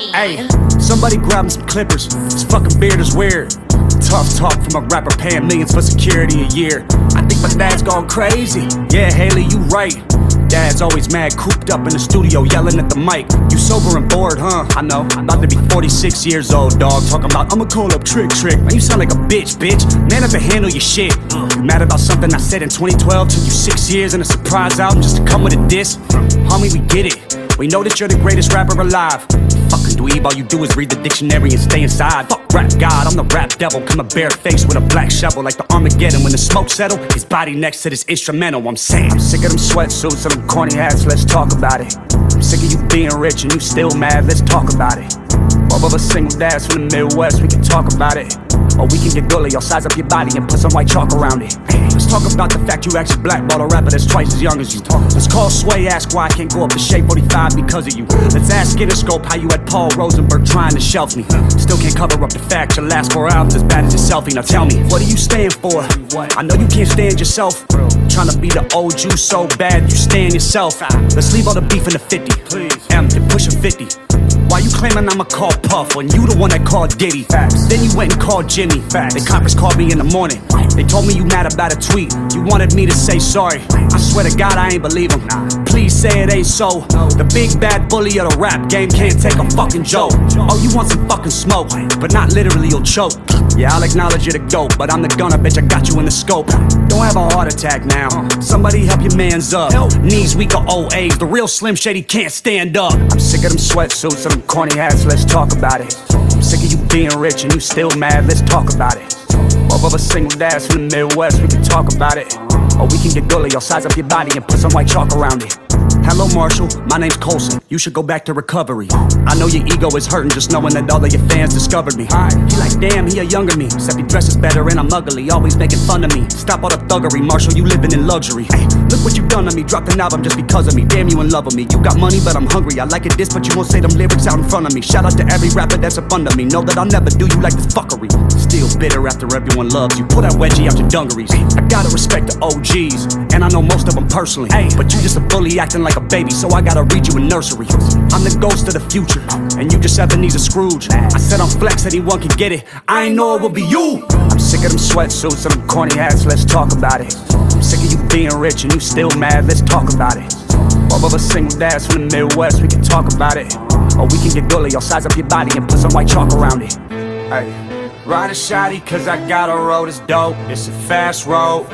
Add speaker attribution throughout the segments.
Speaker 1: Hey, somebody grab me some clippers. This fucking beard is weird. Tough talk from a rapper paying millions for security a year. I think my dad's gone crazy. Yeah, Haley, you right. Dad's always mad, cooped up in the studio, yelling at the mic. You sober and bored, huh? I know. I'm about to be 46 years old, dog. Talking about, I'ma call up Trick Trick. Man, you sound like a bitch, bitch. Man up to handle your shit. You mad about something I said in 2012? Took you six years and a surprise album just to come with a diss? Homie, we get it. We know that you're the greatest rapper alive. Fucking dweeb, all you do is read the dictionary and stay inside. Fuck rap god, I'm the rap devil. Come a bare face with a black shovel like the Armageddon. When the smoke settle, his body next to this instrumental. I'm saying, I'm sick of them sweatsuits and them corny hats. Let's talk about it. I'm sick of you being rich and you still mad. Let's talk about it. Both of single dads from the Midwest. We can talk about it. Or we can get gully, I'll size up your body and put some white chalk around it. Let's talk about the fact you actually blackball a rapper that's twice as young as you. Let's call Sway, ask why I can't go up to Shade 45 because of you. Let's ask Interscope how you had Paul Rosenberg trying to shelf me. Still can't cover up the fact your last four albums as bad as your selfie. Now tell me, what do you stand for? I know you can't stand yourself. Trying to be the old you so bad you stand yourself. Let's leave all the beef in the 50. Please. M, you pushing 50. Why you claiming I'ma call Puff when you the one that called Diddy? Facts. Then you went and called Jimmy. Facts. The coppers called me in the morning. They told me you mad about a tweet. You wanted me to say sorry. I swear to God I ain't believe them. Please say it ain't so. The big bad bully of the rap game can't take a fucking joke. Oh, you want some fucking smoke, but not literally you'll choke. Yeah, I'll acknowledge you're the goat, but I'm the gunner, bitch. I got you in the scope. Don't have a heart attack now. Uh. Somebody help your man's up. Knees weak or old age. The real Slim Shady can't stand up. I'm sick of them sweatsuits and them corny ass, Let's talk about it. I'm sick of you being rich and you still mad. Let's talk about it. Both of us single dads from the Midwest. We can talk about it. Or we can get gully. I'll size up your body and put some white chalk around it. Hello, Marshall. My name's Colson. You should go back to recovery. I know your ego is hurting just knowing that all of your fans discovered me. He like, damn, he a younger me. Except he dresses better and I'm ugly. Always making fun of me. Stop all the thuggery, Marshall. You living in luxury. Hey, look what you done to me. Dropped an album just because of me. Damn, you in love with me. You got money, but I'm hungry. I like it this, but you won't say them lyrics out in front of me. Shout out to every rapper that's up under me. Know that I'll never do you like this fuckery. Still bitter after everyone loves you. Pull that wedgie out your dungarees. I gotta respect the OGs, and I know most of them personally. Hey, But you just a bully acting like a baby, so I gotta read you a nursery. I'm the ghost of the future, and you just Ebenezer Scrooge. I said I'm flex, anyone can get it. I ain't know it would be you. I'm sick of them sweatsuits and them corny hats. Let's talk about it. I'm sick of you being rich and you still mad. Let's talk about it. Both of us single dads from the Midwest. We can talk about it, or we can get gully. I'll size up your body and put some white chalk around it. Hey. Ride a shotty cause I got a road that's dope. It's a fast road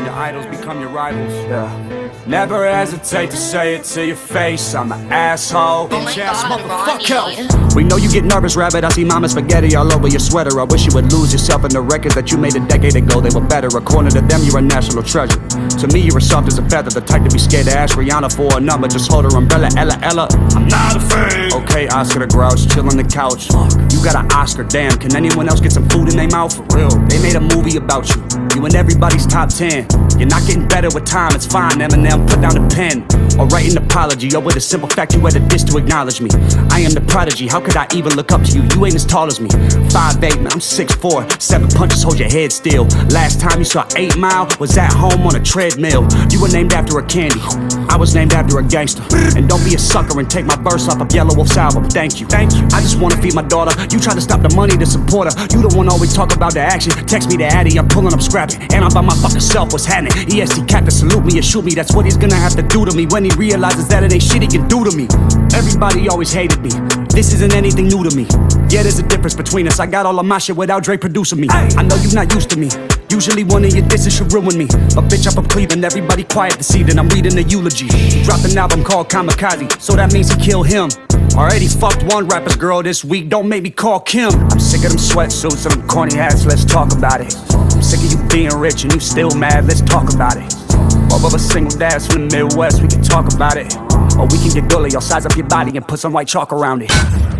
Speaker 1: when your idols become your rivals. Yeah. Never hesitate to say it to your face. I'm an asshole.
Speaker 2: Oh my
Speaker 1: ass motherfucker. We know you get nervous, rabbit. I see mama spaghetti all over your sweater. I wish you would lose yourself in the records that you made a decade ago. They were better. According to them, you're a national treasure. To me, you're as soft as a feather. The type to be scared to ask Rihanna for a number. Just hold her umbrella, Ella, Ella. I'm not afraid. Okay, Oscar the Grouch, chill on the couch. You got an Oscar, damn. Can anyone else get some food in their mouth? For real. They made a movie about you. In everybody's top 10. You're not getting better with time, it's fine. Eminem, put down the pen. Or write an apology, or with a simple fact, you had a dish to acknowledge me. I am the prodigy, how could I even look up to you? You ain't as tall as me. 5'8, man, I'm 6'4. Seven punches hold your head still. Last time you saw 8 Mile was at home on a treadmill. You were named after a candy. I was named after a gangster. And don't be a sucker and take my verse off of Yelawolf's album. Thank you. Thank you. I just wanna feed my daughter. You try to stop the money to support her. You the one always talk about the action. Text me the Addy, I'm pulling up And I'm by my fucking self. What's happening? EST captain, salute me or shoot me. That's what he's gonna have to do to me when he realizes that it ain't shit he can do to me. Everybody always hated me. This isn't anything new to me. Yeah, there's a difference between us. I got all of my shit without Dre producing me. I know you're not used to me. Usually one of your disses should ruin me. But bitch, I'm from Cleveland. Everybody quiet this evening. I'm reading the eulogy. He dropped an album called Kamikaze, so that means he killed him. Already fucked one rapper's girl this week. Don't make me call Kim. I'm sick of them sweatsuits and them corny hats. Let's talk about it. I'm sick of you being rich and you still mad. Let's talk about it. Both of single dads from the Midwest. We can talk about it. Or we can get gully. I'll size up your body and put some white chalk around it.